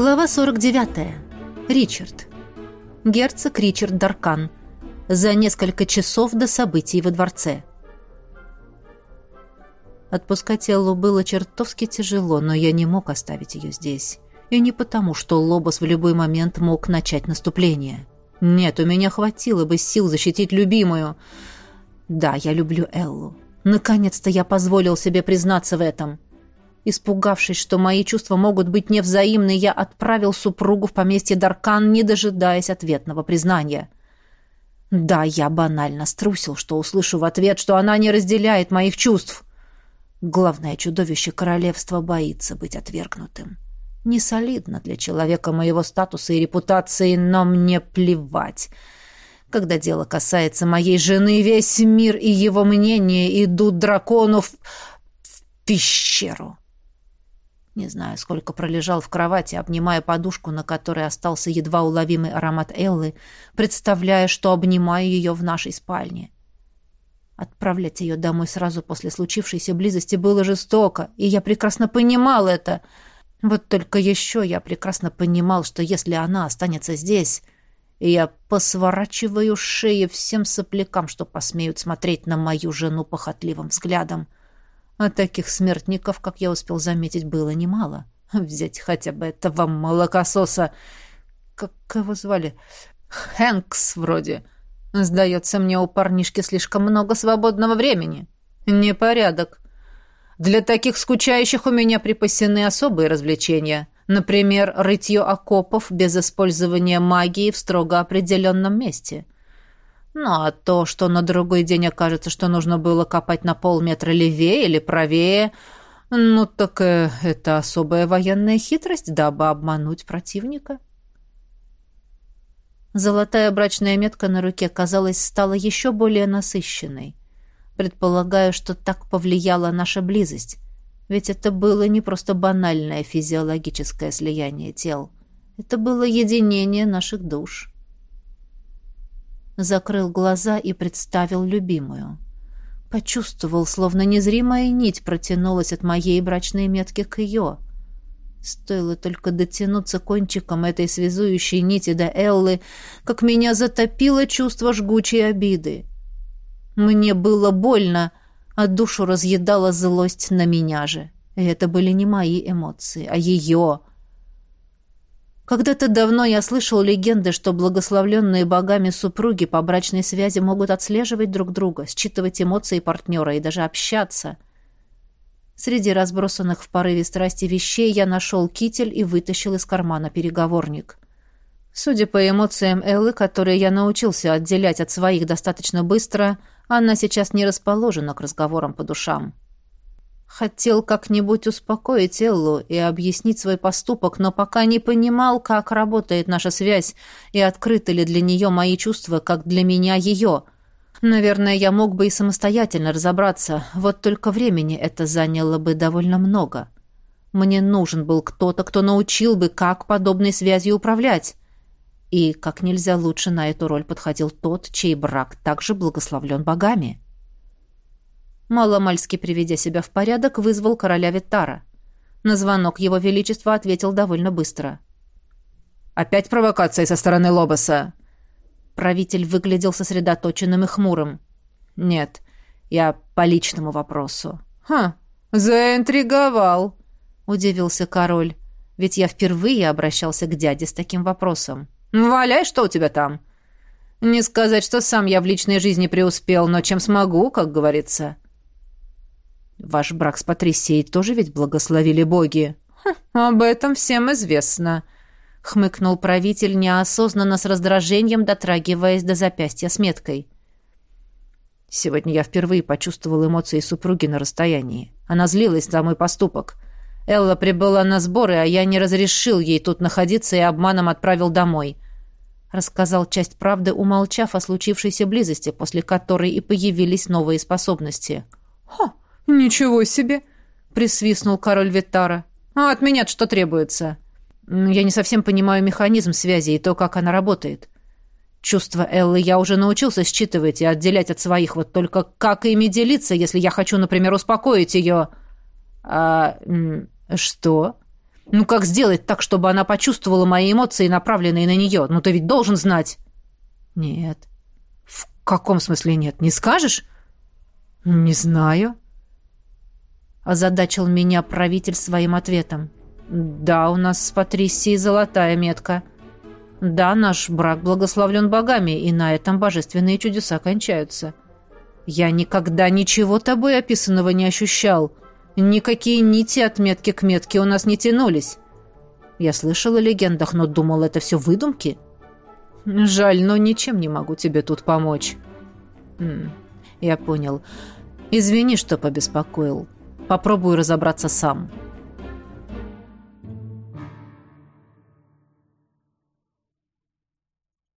Глава 49. Ричард. Герцог Ричард Даркан. За несколько часов до событий во дворце. Отпускать Эллу было чертовски тяжело, но я не мог оставить ее здесь. И не потому, что Лобос в любой момент мог начать наступление. Нет, у меня хватило бы сил защитить любимую. Да, я люблю Эллу. Наконец-то я позволил себе признаться в этом. Испугавшись, что мои чувства могут быть невзаимны, я отправил супругу в поместье Даркан, не дожидаясь ответного признания. Да, я банально струсил, что услышу в ответ, что она не разделяет моих чувств. Главное чудовище королевства боится быть отвергнутым. Не солидно для человека моего статуса и репутации, но мне плевать. Когда дело касается моей жены, весь мир и его мнение идут дракону в, в пещеру. Не знаю, сколько пролежал в кровати, обнимая подушку, на которой остался едва уловимый аромат Эллы, представляя, что обнимаю ее в нашей спальне. Отправлять ее домой сразу после случившейся близости было жестоко, и я прекрасно понимал это. Вот только еще я прекрасно понимал, что если она останется здесь, я посворачиваю шеи всем соплякам, что посмеют смотреть на мою жену похотливым взглядом. А таких смертников, как я успел заметить, было немало. Взять хотя бы этого молокососа... Как его звали? Хэнкс вроде. Сдается мне, у парнишки слишком много свободного времени. Непорядок. Для таких скучающих у меня припасены особые развлечения — Например, рытье окопов без использования магии в строго определенном месте. Ну, а то, что на другой день окажется, что нужно было копать на полметра левее или правее, ну, так э, это особая военная хитрость, дабы обмануть противника. Золотая брачная метка на руке, казалось, стала еще более насыщенной. Предполагаю, что так повлияла наша близость. Ведь это было не просто банальное физиологическое слияние тел. Это было единение наших душ. Закрыл глаза и представил любимую. Почувствовал, словно незримая нить протянулась от моей брачной метки к ее. Стоило только дотянуться кончиком этой связующей нити до Эллы, как меня затопило чувство жгучей обиды. Мне было больно, а душу разъедала злость на меня же. И это были не мои эмоции, а ее. Когда-то давно я слышал легенды, что благословленные богами супруги по брачной связи могут отслеживать друг друга, считывать эмоции партнера и даже общаться. Среди разбросанных в порыве страсти вещей я нашел китель и вытащил из кармана переговорник. Судя по эмоциям Эллы, которые я научился отделять от своих достаточно быстро, она сейчас не расположена к разговорам по душам. Хотел как-нибудь успокоить Эллу и объяснить свой поступок, но пока не понимал, как работает наша связь и открыты ли для нее мои чувства, как для меня ее. Наверное, я мог бы и самостоятельно разобраться, вот только времени это заняло бы довольно много. Мне нужен был кто-то, кто научил бы, как подобной связью управлять. И как нельзя лучше на эту роль подходил тот, чей брак также благословлен богами. Маломальски приведя себя в порядок, вызвал короля Витара. На звонок его величества ответил довольно быстро. «Опять провокация со стороны Лобоса?» Правитель выглядел сосредоточенным и хмурым. «Нет, я по личному вопросу». «Ха, заинтриговал», — удивился король. «Ведь я впервые обращался к дяде с таким вопросом». «Валяй, что у тебя там?» «Не сказать, что сам я в личной жизни преуспел, но чем смогу, как говорится». «Ваш брак с Патрисией тоже ведь благословили боги?» хм, «Об этом всем известно», — хмыкнул правитель, неосознанно с раздражением дотрагиваясь до запястья с меткой. «Сегодня я впервые почувствовал эмоции супруги на расстоянии. Она злилась за мой поступок». Элла прибыла на сборы, а я не разрешил ей тут находиться и обманом отправил домой. Рассказал часть правды, умолчав о случившейся близости, после которой и появились новые способности. «Ха, ничего себе!» — присвистнул король Витара. «А от меня что требуется?» «Я не совсем понимаю механизм связи и то, как она работает. Чувства Эллы я уже научился считывать и отделять от своих, вот только как ими делиться, если я хочу, например, успокоить ее?» «А...» «Что?» Ну как сделать так, чтобы она почувствовала мои эмоции, направленные на нее? Ну ты ведь должен знать. Нет. В каком смысле нет? Не скажешь? Не знаю. Озадачил меня правитель своим ответом. Да, у нас с Патрисией золотая метка. Да, наш брак благословлен богами, и на этом божественные чудеса кончаются. Я никогда ничего тобой описанного не ощущал. Никакие нити от метки к метке у нас не тянулись. Я слышал о легендах, но думал, это все выдумки. Жаль, но ничем не могу тебе тут помочь. Я понял. Извини, что побеспокоил. Попробую разобраться сам.